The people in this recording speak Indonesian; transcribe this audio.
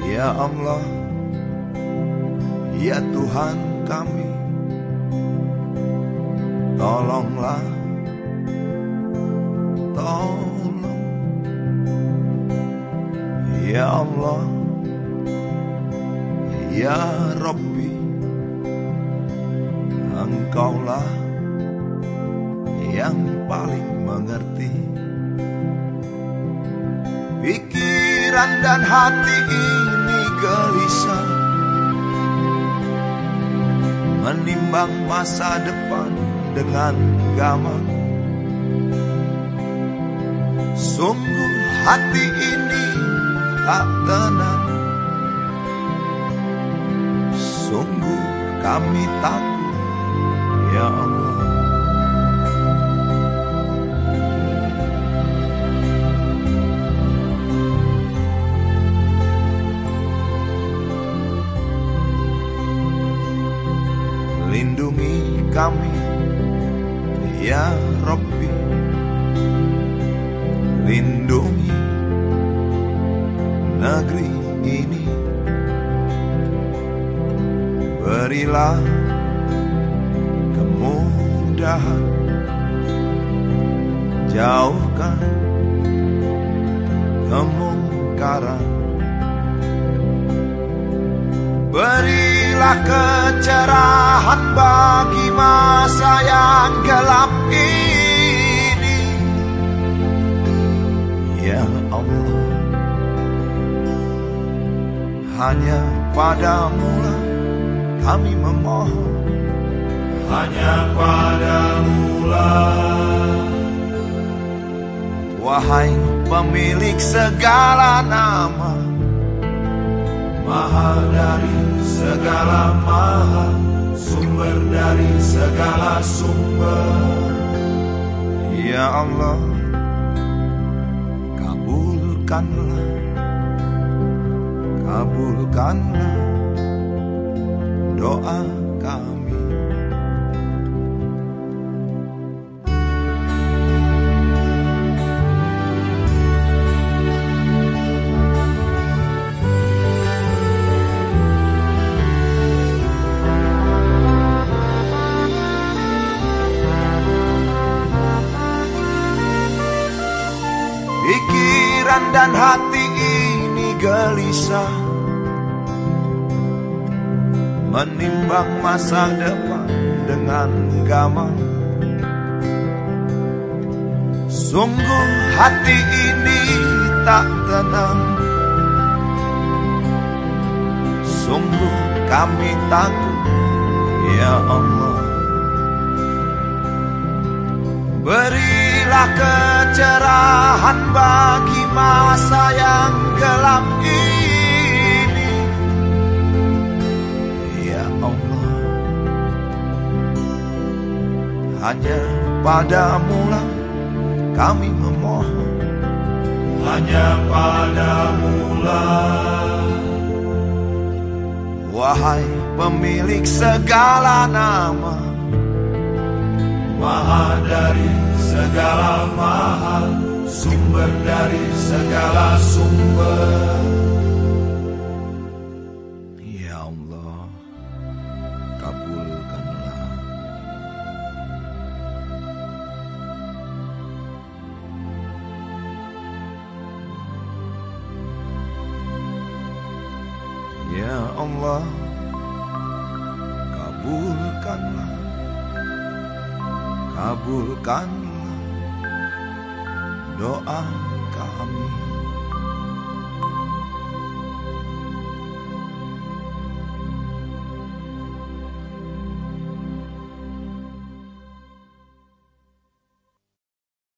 Ya Allah, ya Tuhan kami, tolonglah, tolong, ya Allah, ya Rabbi, Engkaulah yang paling mengerti pikiran dan hati ini gelisah. Menimbang masa depan dengan gamang. Sungguh hati ini tak tenang. Sungguh kami takut ya Allah lindungi kami ya Rabbi. Lindungi negeri ini. Berilah kemudahan. Jauhkan kemungkaran Berilah kecerahan bagi masa yang gelap ini. Ya Allah Hanya padamu lah kami memohon. Hanya padamu lah. Wahai pemilik segala nama. Maha dari segala maha Sumber dari segala sumber. Ya Allah Kabulkanlah Kabulkanlah Doa kami dan hati ini gelisah. Menimbang masa depan dengan gamang. Sungguh hati ini tak tenang. Sungguh kami takut Ya Allah. Berilah kecerahan Hanya padamu lah kami memohon. Hanya padamu lah. Wahai pemilik segala nama. Maha dari segala maha Sumber dari segala sumber Ya Allah Kabulkanlah Kabulkanlah Doa kami